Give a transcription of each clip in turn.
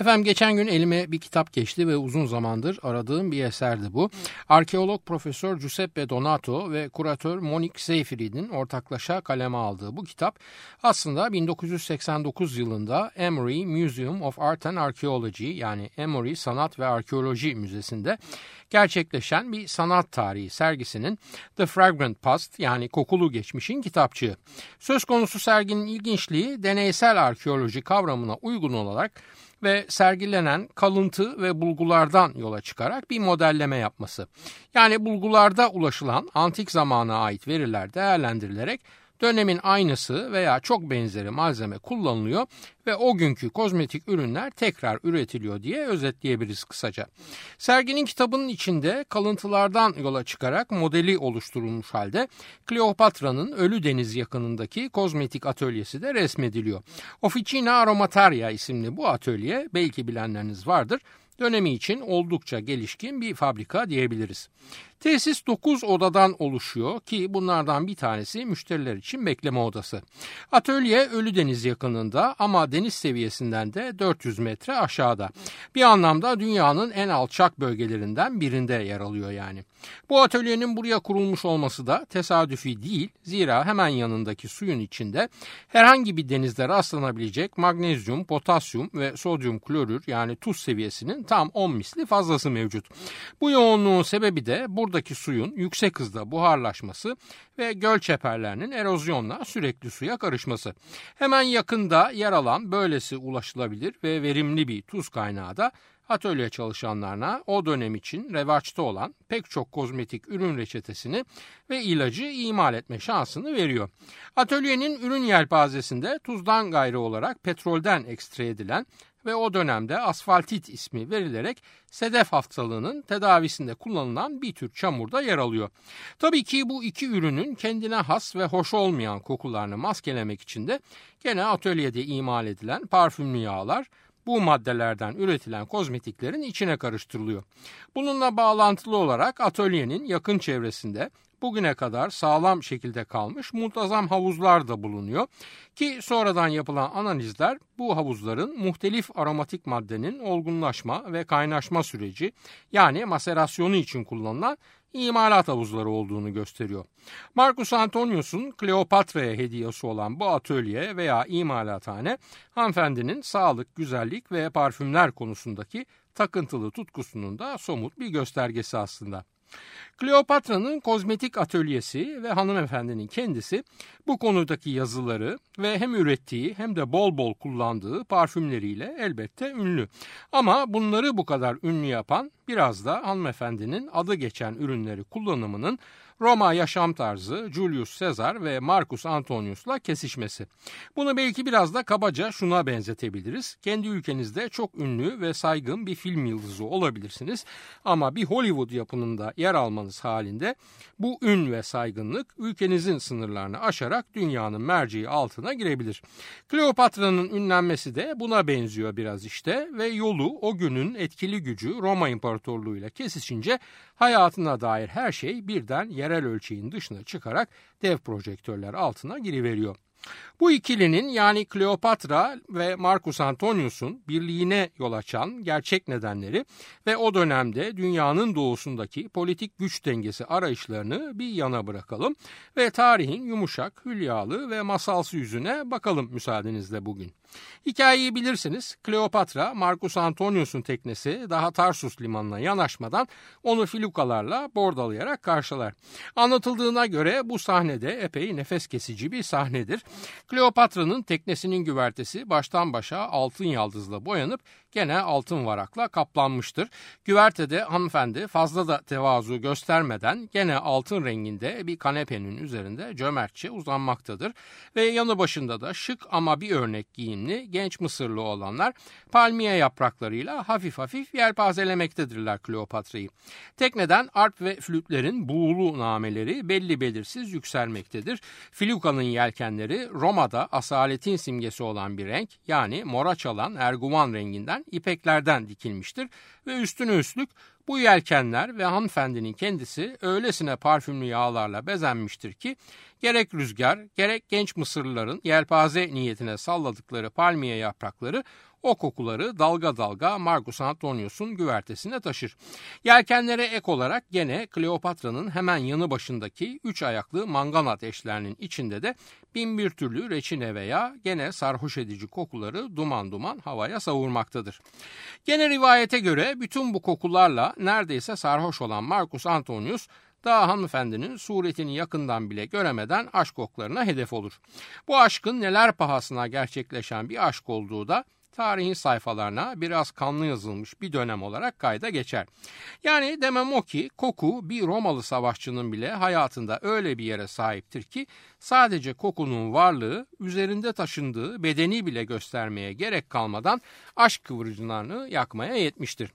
Efendim geçen gün elime bir kitap geçti ve uzun zamandır aradığım bir eserdi bu. Arkeolog Profesör Giuseppe Donato ve kuratör Monique Seyfried'in ortaklaşa kaleme aldığı bu kitap aslında 1989 yılında Emory Museum of Art and Archaeology yani Emory Sanat ve Arkeoloji Müzesi'nde gerçekleşen bir sanat tarihi sergisinin The Fragrant Past yani kokulu geçmişin kitapçığı. Söz konusu serginin ilginçliği deneysel arkeoloji kavramına uygun olarak ve sergilenen kalıntı ve bulgulardan yola çıkarak bir modelleme yapması. Yani bulgularda ulaşılan antik zamana ait veriler değerlendirilerek dönemin aynısı veya çok benzeri malzeme kullanılıyor ve o günkü kozmetik ürünler tekrar üretiliyor diye özetleyebiliriz kısaca. Serginin kitabının içinde kalıntılardan yola çıkarak modeli oluşturulmuş halde Kleopatra'nın Ölü Deniz yakınındaki kozmetik atölyesi de resmediliyor. Officina Aromataria isimli bu atölye belki bilenleriniz vardır dönemi için oldukça gelişkin bir fabrika diyebiliriz. Tesis 9 odadan oluşuyor ki bunlardan bir tanesi müşteriler için bekleme odası. Atölye Ölüdeniz yakınında ama deniz seviyesinden de 400 metre aşağıda. Bir anlamda dünyanın en alçak bölgelerinden birinde yer alıyor yani. Bu atölyenin buraya kurulmuş olması da tesadüfi değil. Zira hemen yanındaki suyun içinde herhangi bir denizde rastlanabilecek magnezyum, potasyum ve sodyum klorür yani tuz seviyesinin tam 10 misli fazlası mevcut. Bu yoğunluğun sebebi de buradaki suyun yüksek hızda buharlaşması ve göl çeperlerinin erozyonla sürekli suya karışması. Hemen yakında yer alan böylesi ulaşılabilir ve verimli bir tuz kaynağı da atölye çalışanlarına o dönem için revaçta olan pek çok kozmetik ürün reçetesini ve ilacı imal etme şansını veriyor. Atölyenin ürün yelpazesinde tuzdan gayrı olarak petrolden ekstre edilen ve o dönemde asfaltit ismi verilerek sedef hastalığının tedavisinde kullanılan bir tür çamurda yer alıyor. Tabii ki bu iki ürünün kendine has ve hoş olmayan kokularını maskelemek için de gene atölyede imal edilen parfümlü yağlar bu maddelerden üretilen kozmetiklerin içine karıştırılıyor. Bununla bağlantılı olarak atölyenin yakın çevresinde bugüne kadar sağlam şekilde kalmış muntazam havuzlar da bulunuyor ki sonradan yapılan analizler bu havuzların muhtelif aromatik maddenin olgunlaşma ve kaynaşma süreci yani maserasyonu için kullanılan imalat havuzları olduğunu gösteriyor. Marcus Antonius'un Kleopatra'ya hediyesi olan bu atölye veya imalathane hanımefendinin sağlık, güzellik ve parfümler konusundaki takıntılı tutkusunun da somut bir göstergesi aslında. Kleopatra'nın kozmetik atölyesi ve hanımefendinin kendisi bu konudaki yazıları ve hem ürettiği hem de bol bol kullandığı parfümleriyle elbette ünlü. Ama bunları bu kadar ünlü yapan biraz da hanımefendinin adı geçen ürünleri kullanımının Roma yaşam tarzı Julius Caesar ve Marcus Antonius'la kesişmesi. Bunu belki biraz da kabaca şuna benzetebiliriz. Kendi ülkenizde çok ünlü ve saygın bir film yıldızı olabilirsiniz ama bir Hollywood yapımında yer almanız halinde bu ün ve saygınlık ülkenizin sınırlarını aşarak dünyanın merceği altına girebilir. Kleopatra'nın ünlenmesi de buna benziyor biraz işte ve yolu o günün etkili gücü Roma İmparatorluğu ile kesişince hayatına dair her şey birden yerel ölçeğin dışına çıkarak dev projektörler altına giriveriyor. Bu ikilinin yani Kleopatra ve Marcus Antonius'un birliğine yol açan gerçek nedenleri ve o dönemde dünyanın doğusundaki politik güç dengesi arayışlarını bir yana bırakalım ve tarihin yumuşak, hülyalı ve masalsı yüzüne bakalım müsaadenizle bugün. Hikayeyi bilirsiniz. Kleopatra, Marcus Antonius'un teknesi daha Tarsus limanına yanaşmadan onu filukalarla bordalayarak karşılar. Anlatıldığına göre bu sahnede epey nefes kesici bir sahnedir. Kleopatra'nın teknesinin güvertesi baştan başa altın yaldızla boyanıp gene altın varakla kaplanmıştır. Güvertede hanımefendi fazla da tevazu göstermeden gene altın renginde bir kanepenin üzerinde cömertçe uzanmaktadır. Ve yanı başında da şık ama bir örnek giyimli genç Mısırlı olanlar palmiye yapraklarıyla hafif hafif yelpazelemektedirler Kleopatra'yı. Tekneden arp ve flütlerin buğulu nameleri belli belirsiz yükselmektedir. Filuka'nın yelkenleri Roma'da asaletin simgesi olan bir renk yani mora çalan erguvan renginden ipeklerden dikilmiştir ve üstüne üstlük bu yelkenler ve hanımefendinin kendisi öylesine parfümlü yağlarla bezenmiştir ki gerek rüzgar gerek genç Mısırlıların yelpaze niyetine salladıkları palmiye yaprakları o kokuları dalga dalga Marcus Antonius'un güvertesine taşır. Yelkenlere ek olarak gene Kleopatra'nın hemen yanı başındaki üç ayaklı mangan ateşlerinin içinde de bin bir türlü reçine veya gene sarhoş edici kokuları duman duman havaya savurmaktadır. Gene rivayete göre bütün bu kokularla neredeyse sarhoş olan Marcus Antonius daha hanımefendinin suretini yakından bile göremeden aşk oklarına hedef olur. Bu aşkın neler pahasına gerçekleşen bir aşk olduğu da tarihin sayfalarına biraz kanlı yazılmış bir dönem olarak kayda geçer. Yani demem o ki koku bir Romalı savaşçının bile hayatında öyle bir yere sahiptir ki sadece kokunun varlığı üzerinde taşındığı bedeni bile göstermeye gerek kalmadan aşk kıvırcınlarını yakmaya yetmiştir.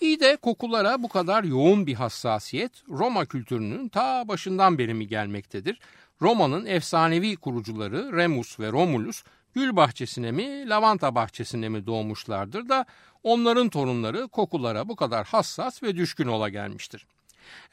İyi de kokulara bu kadar yoğun bir hassasiyet Roma kültürünün ta başından beri mi gelmektedir? Roma'nın efsanevi kurucuları Remus ve Romulus gül bahçesine mi, lavanta bahçesine mi doğmuşlardır da onların torunları kokulara bu kadar hassas ve düşkün ola gelmiştir.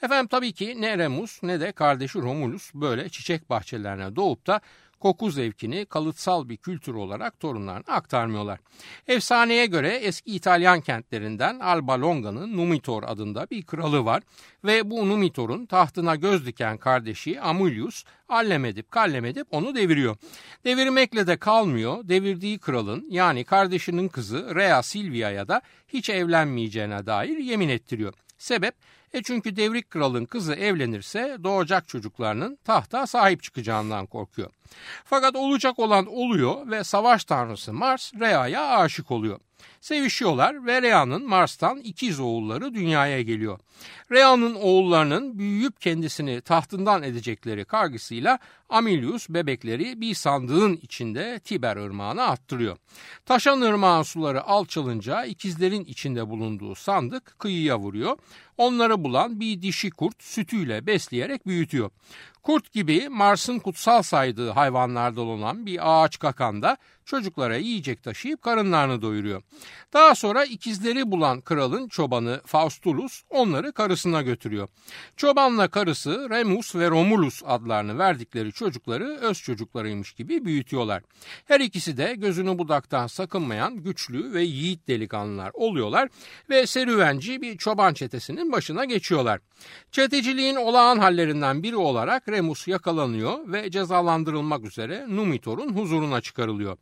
Efendim tabii ki ne Remus ne de kardeşi Romulus böyle çiçek bahçelerine doğup da koku zevkini kalıtsal bir kültür olarak torunlarına aktarmıyorlar. Efsaneye göre eski İtalyan kentlerinden Alba Longa'nın Numitor adında bir kralı var ve bu Numitor'un tahtına göz diken kardeşi Amulius allem edip kallem edip onu deviriyor. Devirmekle de kalmıyor. Devirdiği kralın yani kardeşinin kızı Rea Silvia'ya da hiç evlenmeyeceğine dair yemin ettiriyor. Sebep e çünkü devrik kralın kızı evlenirse doğacak çocuklarının tahta sahip çıkacağından korkuyor. Fakat olacak olan oluyor ve savaş tanrısı Mars Rea'ya aşık oluyor. Sevişiyorlar ve Rea'nın Mars'tan ikiz oğulları dünyaya geliyor. Rea'nın oğullarının büyüyüp kendisini tahtından edecekleri kargısıyla Amilius bebekleri bir sandığın içinde Tiber ırmağına attırıyor. Taşan ırmağın suları alçalınca ikizlerin içinde bulunduğu sandık kıyıya vuruyor. Onları bulan bir dişi kurt sütüyle besleyerek büyütüyor. Kurt gibi Mars'ın kutsal saydığı hayvanlardan olan bir ağaç kakanda çocuklara yiyecek taşıyıp karınlarını doyuruyor. Daha sonra ikizleri bulan kralın çobanı Faustulus onları karısına götürüyor. Çobanla karısı Remus ve Romulus adlarını verdikleri çocukları öz çocuklarıymış gibi büyütüyorlar. Her ikisi de gözünü budaktan sakınmayan güçlü ve yiğit delikanlılar oluyorlar ve serüvenci bir çoban çetesinin başına geçiyorlar. Çeteciliğin olağan hallerinden biri olarak Remus yakalanıyor ve cezalandırılmak üzere Numitor'un huzuruna çıkarılıyor.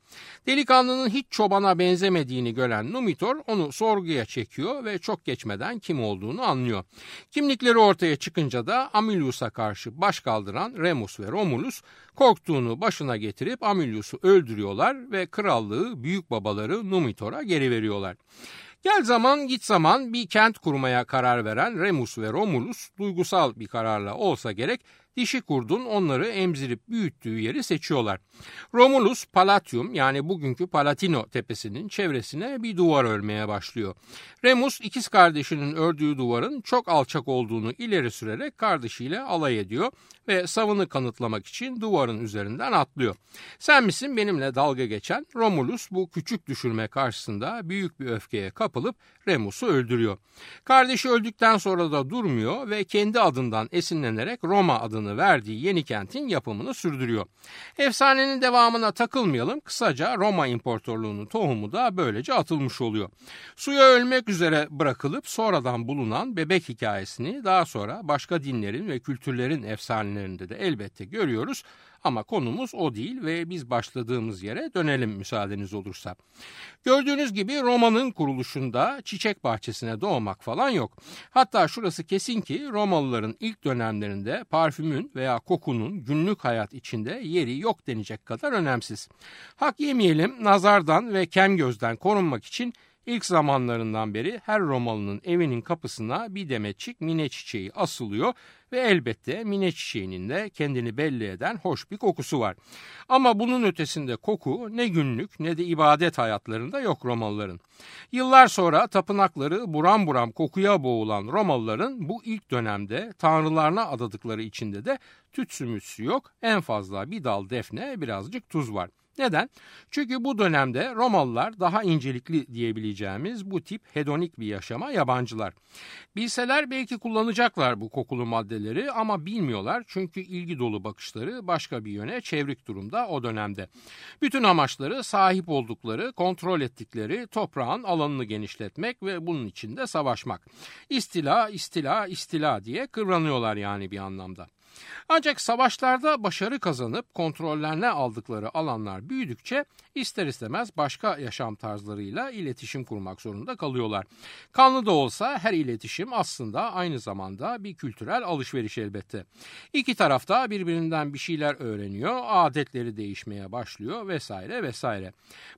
Delikanlının hiç çobana benzemediğini gören Numitor onu sorguya çekiyor ve çok geçmeden kim olduğunu anlıyor. Kimlikleri ortaya çıkınca da Amilius'a karşı baş kaldıran Remus ve Romulus korktuğunu başına getirip Amilius'u öldürüyorlar ve krallığı büyük babaları Numitor'a geri veriyorlar. Gel zaman git zaman bir kent kurmaya karar veren Remus ve Romulus duygusal bir kararla olsa gerek dişi kurdun onları emzirip büyüttüğü yeri seçiyorlar. Romulus Palatium yani bugünkü Palatino tepesinin çevresine bir duvar örmeye başlıyor. Remus ikiz kardeşinin ördüğü duvarın çok alçak olduğunu ileri sürerek kardeşiyle alay ediyor ve savını kanıtlamak için duvarın üzerinden atlıyor. Sen misin benimle dalga geçen? Romulus bu küçük düşürme karşısında büyük bir öfkeye kapılıp Remus'u öldürüyor. Kardeşi öldükten sonra da durmuyor ve kendi adından esinlenerek Roma adını verdiği yeni kentin yapımını sürdürüyor. Efsanenin devamına takılmayalım. Kısaca Roma İmparatorluğu'nun tohumu da böylece atılmış oluyor. Suya ölmek üzere bırakılıp sonradan bulunan bebek hikayesini daha sonra başka dinlerin ve kültürlerin efsanelerinde de elbette görüyoruz. Ama konumuz o değil ve biz başladığımız yere dönelim müsaadeniz olursa. Gördüğünüz gibi romanın kuruluşunda çiçek bahçesine doğmak falan yok. Hatta şurası kesin ki Romalıların ilk dönemlerinde parfümün veya kokunun günlük hayat içinde yeri yok denecek kadar önemsiz. Hak yemeyelim nazardan ve kem gözden korunmak için İlk zamanlarından beri her Romalı'nın evinin kapısına bir demetçik mine çiçeği asılıyor ve elbette mine çiçeğinin de kendini belli eden hoş bir kokusu var. Ama bunun ötesinde koku ne günlük ne de ibadet hayatlarında yok Romalıların. Yıllar sonra tapınakları buram buram kokuya boğulan Romalıların bu ilk dönemde tanrılarına adadıkları içinde de tütsü yok en fazla bir dal defne birazcık tuz var. Neden? Çünkü bu dönemde Romalılar daha incelikli diyebileceğimiz bu tip hedonik bir yaşama yabancılar. Bilseler belki kullanacaklar bu kokulu maddeleri ama bilmiyorlar çünkü ilgi dolu bakışları başka bir yöne çevrik durumda o dönemde. Bütün amaçları sahip oldukları, kontrol ettikleri toprağın alanını genişletmek ve bunun içinde savaşmak. İstila, istila, istila diye kıvranıyorlar yani bir anlamda. Ancak savaşlarda başarı kazanıp kontrollerine aldıkları alanlar büyüdükçe ister istemez başka yaşam tarzlarıyla iletişim kurmak zorunda kalıyorlar. Kanlı da olsa her iletişim aslında aynı zamanda bir kültürel alışveriş elbette. İki tarafta birbirinden bir şeyler öğreniyor, adetleri değişmeye başlıyor vesaire vesaire.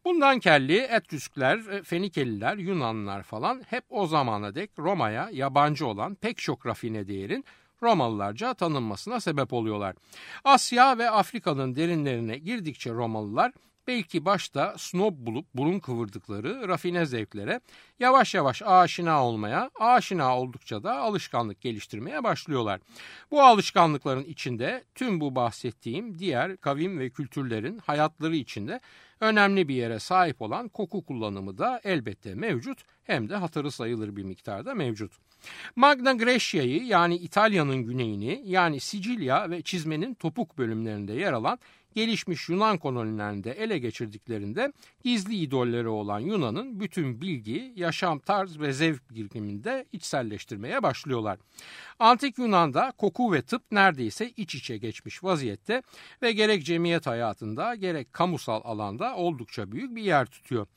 Bundan kelli Etrüskler, Fenikeliler, Yunanlılar falan hep o zamana dek Roma'ya yabancı olan pek çok rafine değerin Romalılarca tanınmasına sebep oluyorlar. Asya ve Afrika'nın derinlerine girdikçe Romalılar belki başta snob bulup burun kıvırdıkları rafine zevklere yavaş yavaş aşina olmaya, aşina oldukça da alışkanlık geliştirmeye başlıyorlar. Bu alışkanlıkların içinde tüm bu bahsettiğim diğer kavim ve kültürlerin hayatları içinde önemli bir yere sahip olan koku kullanımı da elbette mevcut hem de hatırı sayılır bir miktarda mevcut. Magna Grecia'yı yani İtalya'nın güneyini yani Sicilya ve çizmenin topuk bölümlerinde yer alan gelişmiş Yunan kolonilerinde ele geçirdiklerinde gizli idolleri olan Yunan'ın bütün bilgi, yaşam tarz ve zevk birikiminde içselleştirmeye başlıyorlar. Antik Yunan'da koku ve tıp neredeyse iç içe geçmiş vaziyette ve gerek cemiyet hayatında gerek kamusal alanda oldukça büyük bir yer tutuyor.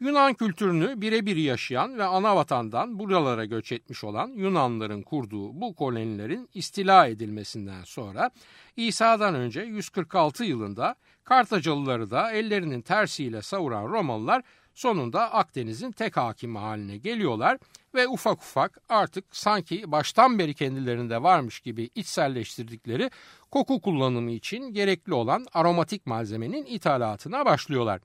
Yunan kültürünü birebir yaşayan ve ana vatandan buralara göç etmiş olan Yunanların kurduğu bu kolonilerin istila edilmesinden sonra İsa'dan önce 146 yılında Kartacalıları da ellerinin tersiyle savuran Romalılar sonunda Akdeniz'in tek hakimi haline geliyorlar ve ufak ufak artık sanki baştan beri kendilerinde varmış gibi içselleştirdikleri koku kullanımı için gerekli olan aromatik malzemenin ithalatına başlıyorlar.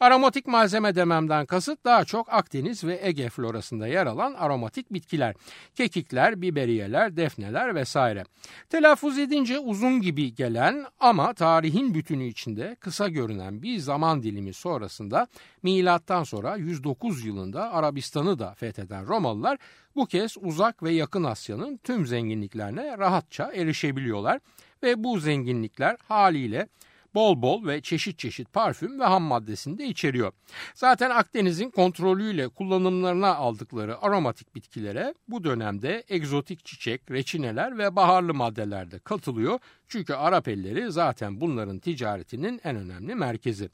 Aromatik malzeme dememden kasıt daha çok Akdeniz ve Ege florasında yer alan aromatik bitkiler. Kekikler, biberiyeler, defneler vesaire. Telaffuz edince uzun gibi gelen ama tarihin bütünü içinde kısa görünen bir zaman dilimi sonrasında milattan sonra 109 yılında Arabistan'ı da fetheden Romalılar bu kez uzak ve yakın Asya'nın tüm zenginliklerine rahatça erişebiliyorlar ve bu zenginlikler haliyle bol bol ve çeşit çeşit parfüm ve ham maddesini de içeriyor. Zaten Akdeniz'in kontrolüyle kullanımlarına aldıkları aromatik bitkilere bu dönemde egzotik çiçek, reçineler ve baharlı maddeler de katılıyor. Çünkü Arap elleri zaten bunların ticaretinin en önemli merkezi.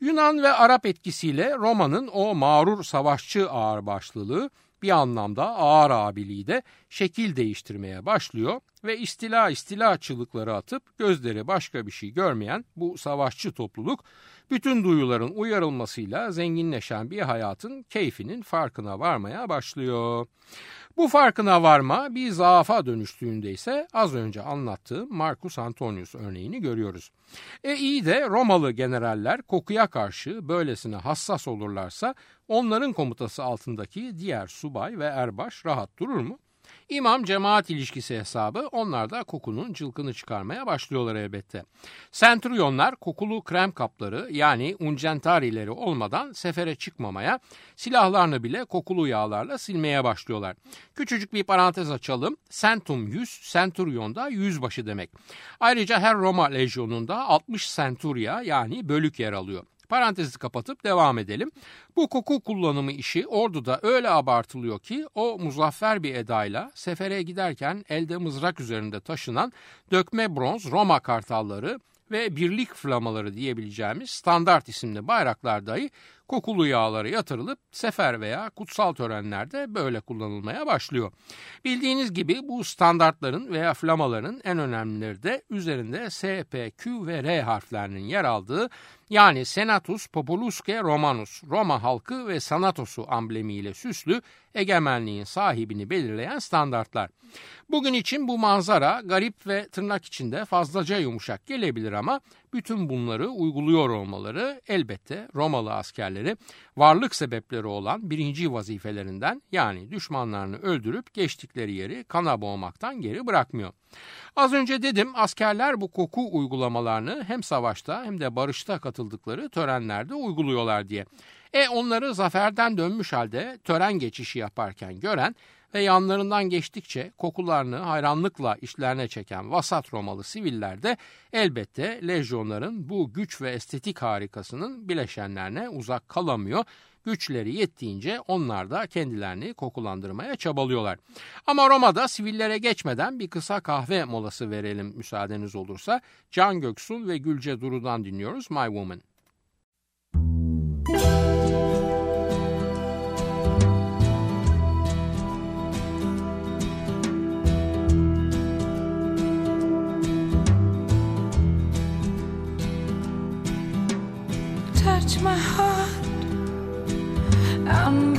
Yunan ve Arap etkisiyle Roma'nın o mağrur savaşçı ağırbaşlılığı bir anlamda ağır abiliği de şekil değiştirmeye başlıyor ve istila istila çığlıkları atıp gözleri başka bir şey görmeyen bu savaşçı topluluk bütün duyuların uyarılmasıyla zenginleşen bir hayatın keyfinin farkına varmaya başlıyor. Bu farkına varma bir zaafa dönüştüğünde ise az önce anlattığım Marcus Antonius örneğini görüyoruz. E iyi de Romalı generaller kokuya karşı böylesine hassas olurlarsa onların komutası altındaki diğer subay ve erbaş rahat durur mu? İmam cemaat ilişkisi hesabı onlar da kokunun cılkını çıkarmaya başlıyorlar elbette. Centurionlar kokulu krem kapları yani uncentarileri olmadan sefere çıkmamaya, silahlarını bile kokulu yağlarla silmeye başlıyorlar. Küçücük bir parantez açalım. Centum 100, Centurion da yüzbaşı demek. Ayrıca her Roma lejyonunda 60 centuria yani bölük yer alıyor. Parantezi kapatıp devam edelim. Bu koku kullanımı işi orduda öyle abartılıyor ki o muzaffer bir edayla sefere giderken elde mızrak üzerinde taşınan dökme bronz Roma kartalları ve birlik flamaları diyebileceğimiz standart isimli bayraklar dahi kokulu yağlara yatırılıp sefer veya kutsal törenlerde böyle kullanılmaya başlıyor. Bildiğiniz gibi bu standartların veya flamaların en önemlileri de üzerinde S, P, Q ve R harflerinin yer aldığı yani Senatus Populusque Romanus, Roma halkı ve Sanatos'u amblemiyle süslü egemenliğin sahibini belirleyen standartlar. Bugün için bu manzara garip ve tırnak içinde fazlaca yumuşak gelebilir ama bütün bunları uyguluyor olmaları elbette Romalı askerleri varlık sebepleri olan birinci vazifelerinden yani düşmanlarını öldürüp geçtikleri yeri kana boğmaktan geri bırakmıyor. Az önce dedim askerler bu koku uygulamalarını hem savaşta hem de barışta katıldıkları törenlerde uyguluyorlar diye. E onları zaferden dönmüş halde tören geçişi yaparken gören ve yanlarından geçtikçe kokularını hayranlıkla işlerine çeken vasat Romalı siviller de elbette lejyonların bu güç ve estetik harikasının bileşenlerine uzak kalamıyor güçleri yettiğince onlar da kendilerini kokulandırmaya çabalıyorlar. Ama Roma'da sivillere geçmeden bir kısa kahve molası verelim müsaadeniz olursa. Can Göksun ve Gülce Duru'dan dinliyoruz My Woman. My heart, unveil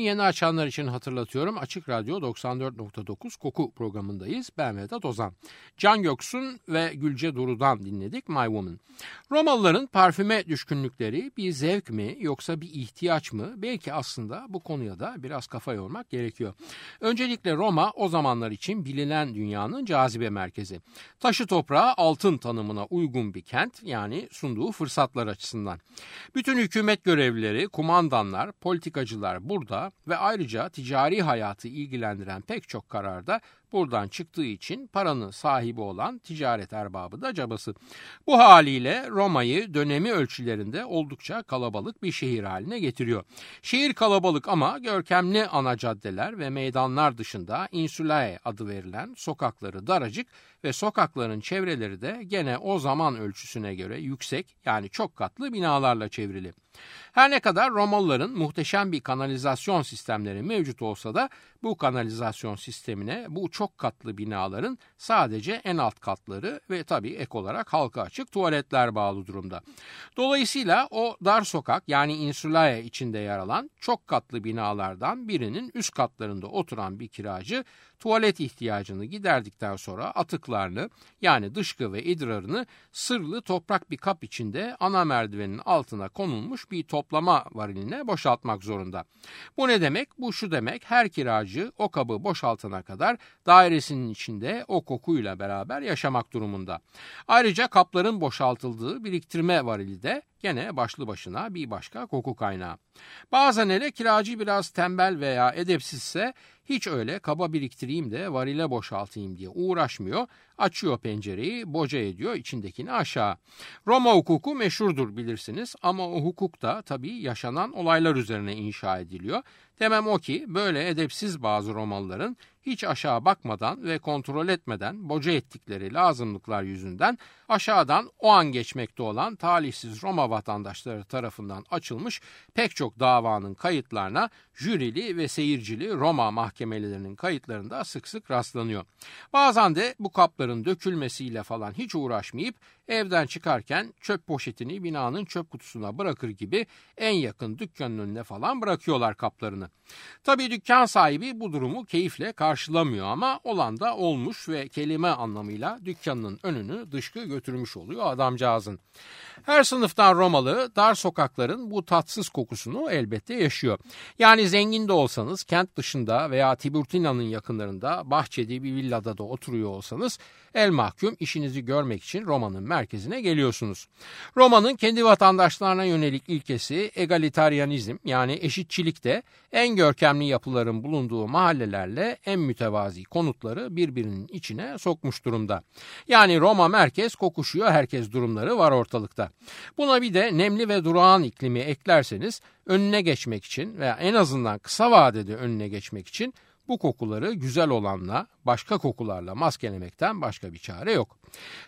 yeni açanlar için hatırlatıyorum. Açık Radyo 94.9 Koku programındayız. Ben Vedat Ozan. Can Göksun ve Gülce Duru'dan dinledik My Woman. Romalıların parfüme düşkünlükleri bir zevk mi yoksa bir ihtiyaç mı? Belki aslında bu konuya da biraz kafa yormak gerekiyor. Öncelikle Roma o zamanlar için bilinen dünyanın cazibe merkezi. Taşı toprağı altın tanımına uygun bir kent yani sunduğu fırsatlar açısından. Bütün hükümet görevlileri, kumandanlar, politikacılar burada ve ayrıca ticari hayatı ilgilendiren pek çok kararda buradan çıktığı için paranın sahibi olan ticaret erbabı da cabası. Bu haliyle Roma'yı dönemi ölçülerinde oldukça kalabalık bir şehir haline getiriyor. Şehir kalabalık ama görkemli ana caddeler ve meydanlar dışında Insulae adı verilen sokakları daracık ve sokakların çevreleri de gene o zaman ölçüsüne göre yüksek yani çok katlı binalarla çevrili. Her ne kadar Romalıların muhteşem bir kanalizasyon sistemleri mevcut olsa da bu kanalizasyon sistemine bu çok katlı binaların sadece en alt katları ve tabii ek olarak halka açık tuvaletler bağlı durumda. Dolayısıyla o dar sokak yani insulae içinde yer alan çok katlı binalardan birinin üst katlarında oturan bir kiracı tuvalet ihtiyacını giderdikten sonra atıklarını yani dışkı ve idrarını sırlı toprak bir kap içinde ana merdivenin altına konulmuş bir toplama variline boşaltmak zorunda. Bu ne demek? Bu şu demek her kiracı o kabı boşaltana kadar dairesinin içinde o kokuyla beraber yaşamak durumunda. Ayrıca kapların boşaltıldığı biriktirme varili de gene başlı başına bir başka koku kaynağı. Bazen hele kiracı biraz tembel veya edepsizse hiç öyle kaba biriktireyim de varile boşaltayım diye uğraşmıyor. Açıyor pencereyi, boca ediyor içindekini aşağı. Roma hukuku meşhurdur bilirsiniz ama o hukuk da tabii yaşanan olaylar üzerine inşa ediliyor. Demem o ki böyle edepsiz bazı Romalıların hiç aşağı bakmadan ve kontrol etmeden boca ettikleri lazımlıklar yüzünden aşağıdan o an geçmekte olan talihsiz Roma vatandaşları tarafından açılmış pek çok davanın kayıtlarına jürili ve seyircili Roma mahkemelerinin kayıtlarında sık sık rastlanıyor. Bazen de bu kapların dökülmesiyle falan hiç uğraşmayıp evden çıkarken çöp poşetini binanın çöp kutusuna bırakır gibi en yakın dükkanın önüne falan bırakıyorlar kaplarını. Tabii dükkan sahibi bu durumu keyifle karşılamıyor ama olan da olmuş ve kelime anlamıyla dükkanının önünü dışkı götürmüş oluyor adamcağızın. Her sınıftan Romalı dar sokakların bu tatsız kokusunu elbette yaşıyor. Yani zengin de olsanız kent dışında veya Tiburtina'nın yakınlarında bahçede bir villada da oturuyor olsanız el mahkum işinizi görmek için Roma'nın merkezine geliyorsunuz. Roma'nın kendi vatandaşlarına yönelik ilkesi egalitaryanizm yani eşitçilik de en görkemli yapıların bulunduğu mahallelerle en mütevazi konutları birbirinin içine sokmuş durumda. Yani Roma merkez kokuşuyor herkes durumları var ortalıkta. Buna bir de nemli ve durağan iklimi eklerseniz önüne geçmek için veya en azından kısa vadede önüne geçmek için bu kokuları güzel olanla başka kokularla maskelemekten başka bir çare yok.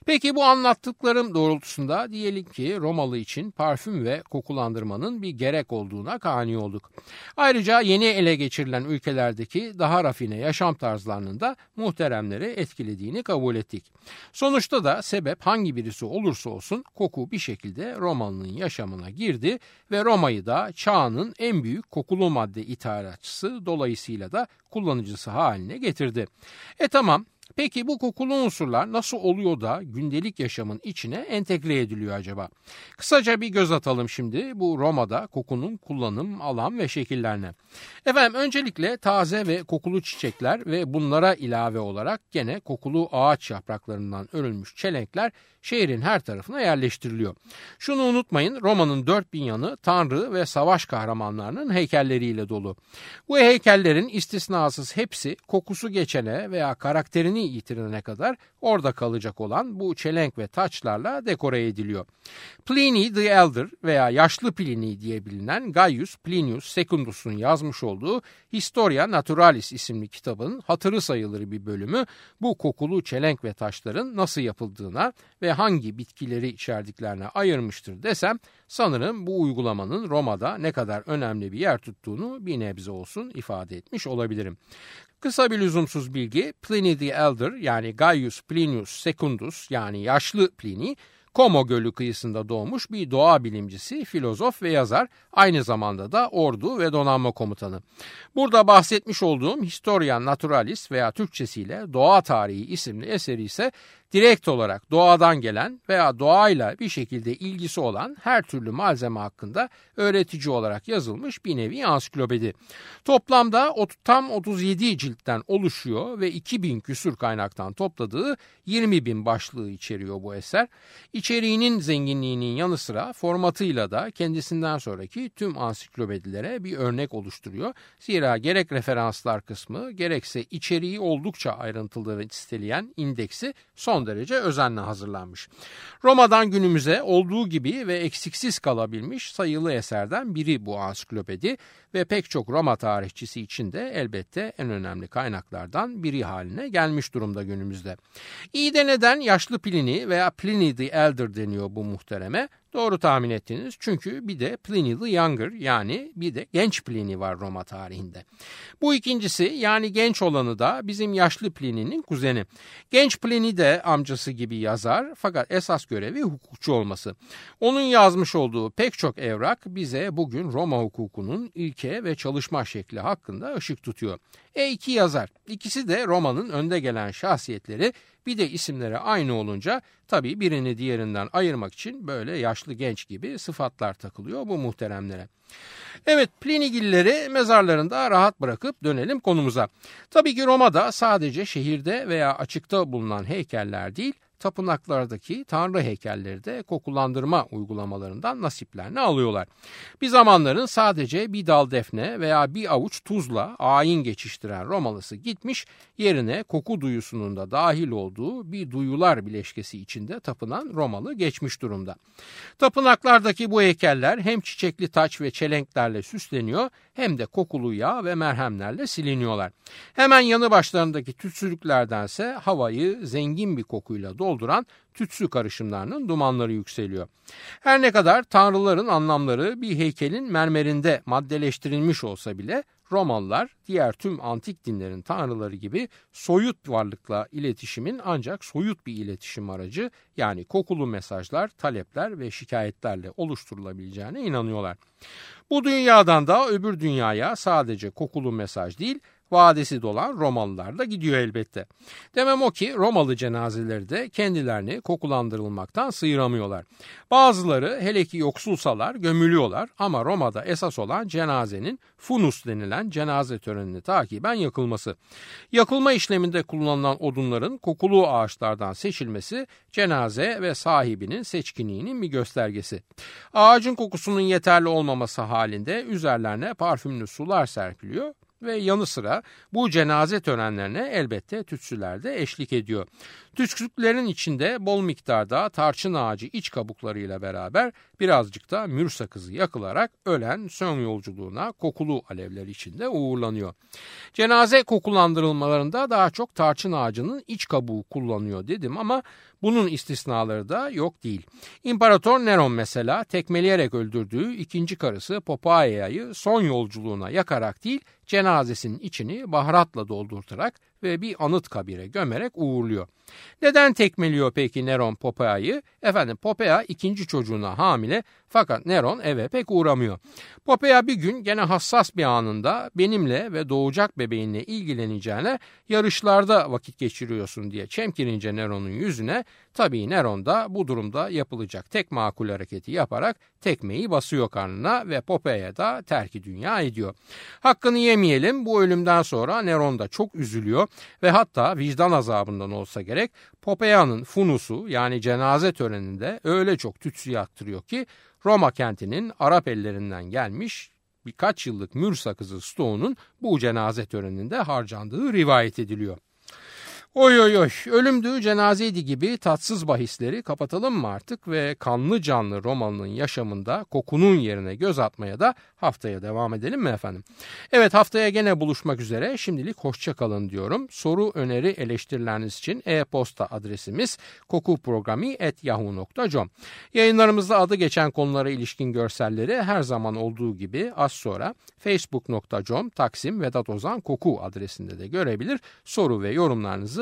Peki bu anlattıklarım doğrultusunda diyelim ki Romalı için parfüm ve kokulandırmanın bir gerek olduğuna kani olduk. Ayrıca yeni ele geçirilen ülkelerdeki daha rafine yaşam tarzlarının da muhteremleri etkilediğini kabul ettik. Sonuçta da sebep hangi birisi olursa olsun koku bir şekilde Romalı'nın yaşamına girdi ve Roma'yı da çağının en büyük kokulu madde ithalatçısı dolayısıyla da kullanıcısı haline getirdi. E tamam Peki bu kokulu unsurlar nasıl oluyor da gündelik yaşamın içine entegre ediliyor acaba? Kısaca bir göz atalım şimdi bu Roma'da kokunun kullanım, alan ve şekillerine. Efendim öncelikle taze ve kokulu çiçekler ve bunlara ilave olarak gene kokulu ağaç yapraklarından örülmüş çelenkler şehrin her tarafına yerleştiriliyor. Şunu unutmayın Roma'nın dört bin yanı tanrı ve savaş kahramanlarının heykelleriyle dolu. Bu heykellerin istisnasız hepsi kokusu geçene veya karakterini yitirene kadar orada kalacak olan bu çelenk ve taçlarla dekore ediliyor. Pliny the Elder veya Yaşlı Pliny diye bilinen Gaius Plinius Secundus'un yazmış olduğu Historia Naturalis isimli kitabın hatırı sayılır bir bölümü bu kokulu çelenk ve taşların nasıl yapıldığına ve hangi bitkileri içerdiklerine ayırmıştır desem sanırım bu uygulamanın Roma'da ne kadar önemli bir yer tuttuğunu bir nebze olsun ifade etmiş olabilirim. Kısa bir lüzumsuz bilgi Pliny the Elder yani Gaius Plinius Secundus yani yaşlı Pliny Como Gölü kıyısında doğmuş bir doğa bilimcisi, filozof ve yazar, aynı zamanda da ordu ve donanma komutanı. Burada bahsetmiş olduğum Historia Naturalis veya Türkçesiyle Doğa Tarihi isimli eseri ise Direkt olarak doğadan gelen veya doğayla bir şekilde ilgisi olan her türlü malzeme hakkında öğretici olarak yazılmış bir nevi ansiklopedi. Toplamda tam 37 ciltten oluşuyor ve 2000 küsür kaynaktan topladığı 20 bin başlığı içeriyor bu eser. İçeriğinin zenginliğinin yanı sıra formatıyla da kendisinden sonraki tüm ansiklopedilere bir örnek oluşturuyor. Zira gerek referanslar kısmı gerekse içeriği oldukça ayrıntılı ve listeleyen indeksi son derece özenle hazırlanmış. Roma'dan günümüze olduğu gibi ve eksiksiz kalabilmiş sayılı eserden biri bu ansiklopedi ve pek çok Roma tarihçisi için de elbette en önemli kaynaklardan biri haline gelmiş durumda günümüzde. İyi de neden yaşlı Pliny veya Pliny the Elder deniyor bu muhtereme? Doğru tahmin ettiniz çünkü bir de Pliny the Younger yani bir de genç Pliny var Roma tarihinde. Bu ikincisi yani genç olanı da bizim yaşlı Pliny'nin kuzeni. Genç Pliny de amcası gibi yazar fakat esas görevi hukukçu olması. Onun yazmış olduğu pek çok evrak bize bugün Roma hukukunun ilke ve çalışma şekli hakkında ışık tutuyor. E iki yazar. İkisi de Roma'nın önde gelen şahsiyetleri bir de isimleri aynı olunca tabii birini diğerinden ayırmak için böyle yaşlı genç gibi sıfatlar takılıyor bu muhteremlere. Evet Plinigilleri mezarlarında rahat bırakıp dönelim konumuza. Tabii ki Roma'da sadece şehirde veya açıkta bulunan heykeller değil tapınaklardaki tanrı heykelleri de kokulandırma uygulamalarından nasiplerini alıyorlar. Bir zamanların sadece bir dal defne veya bir avuç tuzla ayin geçiştiren Romalısı gitmiş yerine koku duyusunun da dahil olduğu bir duyular bileşkesi içinde tapınan Romalı geçmiş durumda. Tapınaklardaki bu heykeller hem çiçekli taç ve çelenklerle süsleniyor hem de kokulu yağ ve merhemlerle siliniyorlar. Hemen yanı başlarındaki tütsülüklerdense havayı zengin bir kokuyla dolduran tütsü karışımlarının dumanları yükseliyor. Her ne kadar tanrıların anlamları bir heykelin mermerinde maddeleştirilmiş olsa bile Romalılar diğer tüm antik dinlerin tanrıları gibi soyut varlıkla iletişimin ancak soyut bir iletişim aracı yani kokulu mesajlar, talepler ve şikayetlerle oluşturulabileceğine inanıyorlar. Bu dünyadan da öbür dünyaya sadece kokulu mesaj değil vadesi dolan Romalılar da gidiyor elbette. Demem o ki Romalı cenazeleri de kendilerini kokulandırılmaktan sıyıramıyorlar. Bazıları hele ki yoksulsalar gömülüyorlar ama Roma'da esas olan cenazenin funus denilen cenaze törenini takiben yakılması. Yakılma işleminde kullanılan odunların kokulu ağaçlardan seçilmesi cenaze ve sahibinin seçkinliğinin bir göstergesi. Ağacın kokusunun yeterli olmaması halinde üzerlerine parfümlü sular serpiliyor ve yanı sıra bu cenaze törenlerine elbette tütsüler de eşlik ediyor. Tütsülerin içinde bol miktarda tarçın ağacı iç kabuklarıyla beraber birazcık da mür sakızı yakılarak ölen son yolculuğuna kokulu alevler içinde uğurlanıyor. Cenaze kokulandırılmalarında daha çok tarçın ağacının iç kabuğu kullanıyor dedim ama bunun istisnaları da yok değil. İmparator Neron mesela tekmeleyerek öldürdüğü ikinci karısı Poppaea'yı son yolculuğuna yakarak değil cenazesinin içini baharatla doldurtarak ve bir anıt kabire gömerek uğurluyor. Neden tekmeliyor peki Neron Poppea'yı? Efendim Poppea ikinci çocuğuna hamile fakat Neron eve pek uğramıyor. Poppea bir gün gene hassas bir anında benimle ve doğacak bebeğinle ilgileneceğine yarışlarda vakit geçiriyorsun diye çemkirince Neron'un yüzüne tabii Neron da bu durumda yapılacak tek makul hareketi yaparak tekmeyi basıyor karnına ve Poppea'ya da terki dünya ediyor. Hakkını yemeyelim bu ölümden sonra Neron da çok üzülüyor ve hatta vicdan azabından olsa gerek Popeya'nın funusu yani cenaze töreninde öyle çok tütsü yaktırıyor ki Roma kentinin Arap ellerinden gelmiş birkaç yıllık mür sakızı stoğunun bu cenaze töreninde harcandığı rivayet ediliyor. Oy oy oy ölümdü cenazeydi gibi tatsız bahisleri kapatalım mı artık ve kanlı canlı romanın yaşamında kokunun yerine göz atmaya da haftaya devam edelim mi efendim? Evet haftaya gene buluşmak üzere şimdilik hoşçakalın diyorum. Soru öneri eleştirileriniz için e-posta adresimiz kokuprogrami.yahoo.com Yayınlarımızda adı geçen konulara ilişkin görselleri her zaman olduğu gibi az sonra facebook.com Taksim Vedat Ozan Koku adresinde de görebilir. Soru ve yorumlarınızı